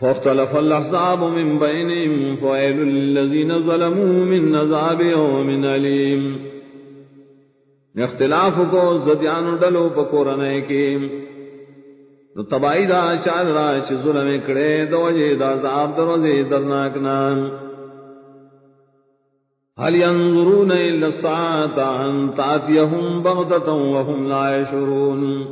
فاختلف الأحزاب من بينهم فويل للذين ظلموا من عذاب يوم أليم. اختلاف کو زدیان ڈلو پکورنے کی نو تبائی دا شاد را چھ ظلم کڑے دو وجہ دا عذاب دروزے درناک نام. هل ينظرون إلا الساعة أن تأتيهم بغتة وهم لا يشعرون؟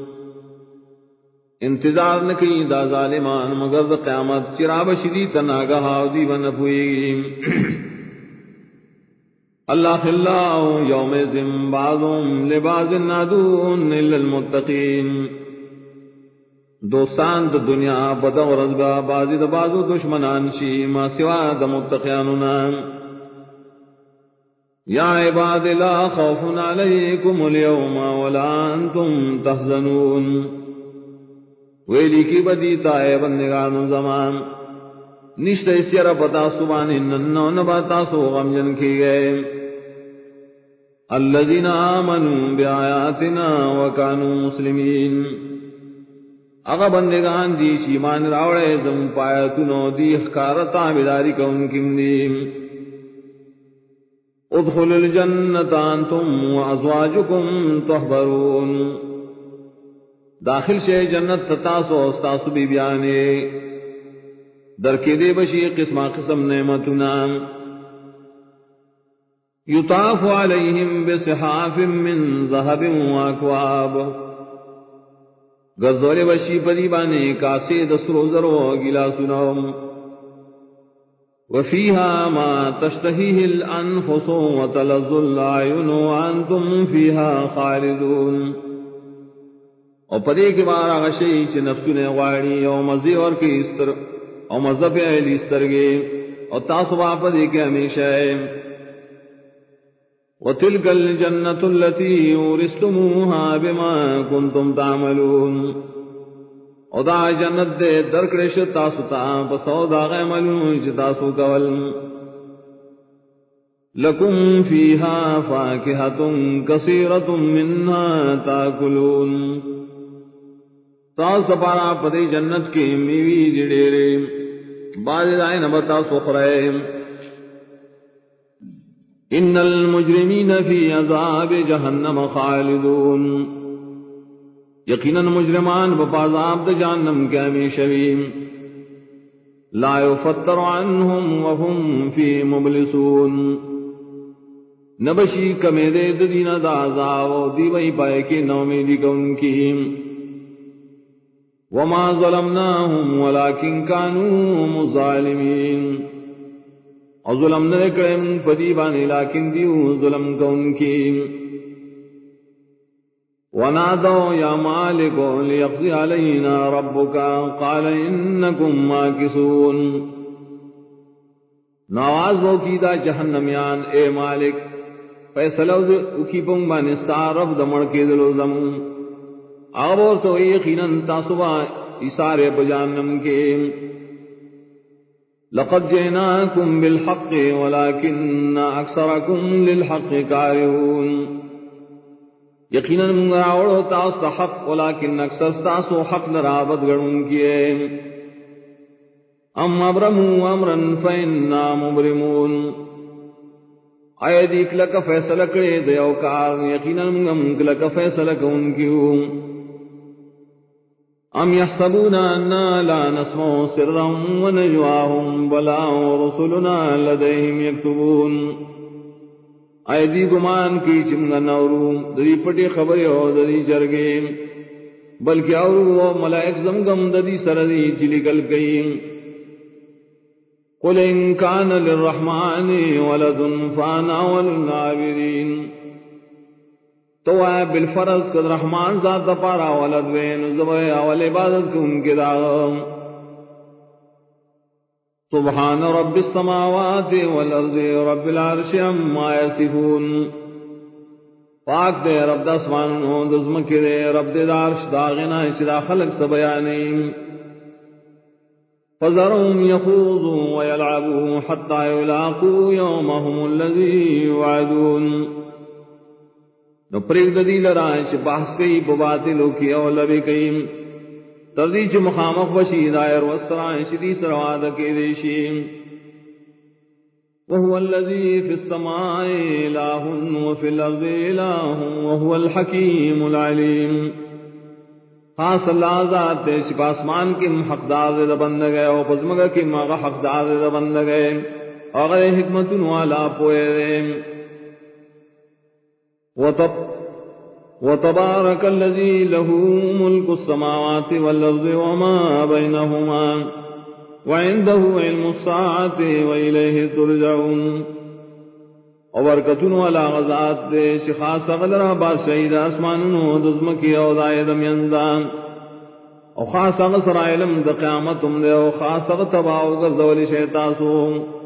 انتظار نکی دا ظالمان، مگر دا قیامت چراب شدی تناگا دی ون پوئی اللہ خلاہ یوم زم بعضم لباز نادون الا المتقین دوستان دا دنیا بدا ورزگا بازی دا بازو دشمنان شی ما سوا دا متقیانونا یا عباد لا خوف علیکم اليوم ولا انتم تحزنون۔ ویلی کی بدی تائے بندگان زمان. نشت اسیر پتا سبان ننو نباتا سو غم جن کی گئے. الذین آمنوا بیااتنا وکانوا مسلمین. اغا بندگان دی چیمان راوڑے زم پایا پایتنو دی اخکارتا بیداری کون کم دیم. ادخل الجنت انتم وازواجکم تحبرون. داخل شے جنت تتاسو استاسو بی بیانے در کے دے بشی قسم قسم نعمتنا۔ یطاف علیہم بصحاف من ذہب واکواب گزول بشی پدی بانے کاسے دسرو ذرو گلا سنوم وفيها ما تشتهيه الأنفس وتلظ العين وأنتم فيها خالدون۔ او پدے کے بارا غشی چ نفس نے غاڑی او مزے اور کے استر او مذہب اہل استر گے او تاسو واپ دے کے ہمیشہ ہے وتلك الجنة التي ورثتموها بما كنتم تعملون. او دا جنت دے درکڑش تاسو تا پسو دا غیملون چ تاسو کول. لکم فیہا فاکہتن کثیرت منها تاکلون. تاس پارا پدی جنت کی میوی جڑیرے۔ بعد دائیں نبتا سخرے ان المجرمین فی عذاب جہنم خالدون۔ یقینا مجرمان بپازاب د جہنم کے ہمیشویم لا يفتر عنهم وهم في مبلسون۔ نبشی کمے دے دینا دا عذاب دی وہی پائے کہ نومیدی کن کی۔ وما ظلمناهم ولكن كانوا مظالمين. ظلم نہ کرم پدی بانی لیکن دیو ظلم کون کی ونادوا يا مالك ليقضي علينا ربك. قال انكم ماكثون. نواز وہ کی دا جہنمیان اے مالک، فیصلہ اکی پنگ بانستا، رب دمڑ کے دلو زمون. آبور تو یقیناً تاسبا اسارے بجانم کے۔ لقد جئناكم بالحق ولكن اكثركم للحق كارهون یقینا من راوڑو تاس حق ولكن اکثر تاسو حق لرابت گڑن کیے ام ابرموا امرا فإنا مبرمون۔ آئے دیکھ لک فیصلہ کرے دیو کار، یقینا من لک فیصلہ کون کیوں۔ ام يحسبون أننا لا نسمع سرهم ونجواهم بلا ورسلنا لديهم يكتبون ایدی گمان کی چمگا نورو دری پٹی خبری ہو دری جرگے۔ بلکہ اور وہ ملائک زمگم ددی سردی چلی کل گئی۔ قل ان کان للرحمن ولد فانا وللعابرین تو اے بالفرض کد رحمان ذات پارا ولد وین زبے اول عبادت کو ان کے داغ سبحان رب السماوات والارض، رب العرش عما يصفون پاک دے رب دسمان ہو دزم کے دے رب دے دارش داغنا اسدا خلق سب بیانی فذرهم يخوضوا ويلعبوا حتى يلاقوا يومهم الذي يوعدون نو پریگ ددی لرائیں چھ بحث کئی بباتی لوکی او لبی کئی۔ تردی چ مخامخ بشی دائر وسرائیں شدی سرواد کے دیشی۔ وهو الذي في السماء إله وفي الأرض إله وهو الحكيم العليم خاص اللہ ذات تے سپا آسمان کی حقدار دے بند گئے اور پزمگا کی ماغا حقدار دے بند گئے۔ اور حکمت والا پوئے دے۔ وطب وتبارك الذي له ملك السماوات والأرض وما بينهما وعنده علم الساعة وإليه ترجعون. وبركتون ولا غزات شخاص غلرا باشيد أسمان ودزمكي وضعي دم يندان وخاص غصر علم دقيامتهم دي وخاص غتباو غزول شيطاسهم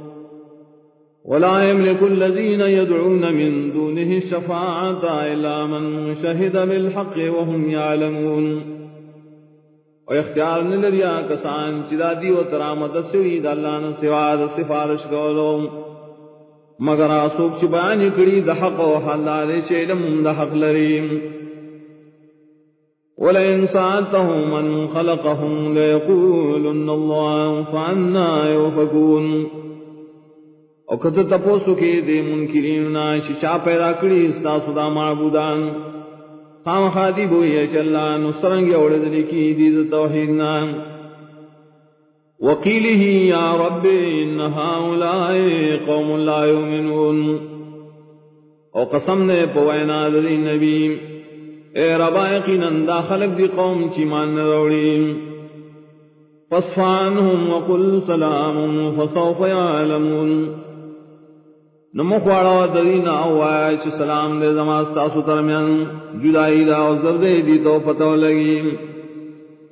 ولا يملك الذين يدعون من دونه الشفاعة إلا من شهد بالحق وهم يعلمون. ويختار نلريا كسان چدادي وترامت سويد الله نسواد سفارش قولهم. مگر آسوک چبانی کری دا حق و حلال شیلم دا حق لریم. ولئن سعتهم من خلقهم ليقولن الله فعنا يوفكون. او کته تپوسو کې دې منکرین نا ششا پیدا کړی تاسو دا معبودان. خام خادی بو یہ چلا نو سرنګ اورل کی دې توحید نا وقیله یا رب ان هؤلاء قوم لا يؤمنون او قسم نے پوینا دې نبی. اے ربا یقینا دا خلق دی قوم چی مان روڑی فصفانهم وقل سلام فسوف يعلمون. نمخواڑا درینا اوایا چھ سلام دے زمان ساسو ترمیان جدائی دا او زردے دی تو پتو لگیم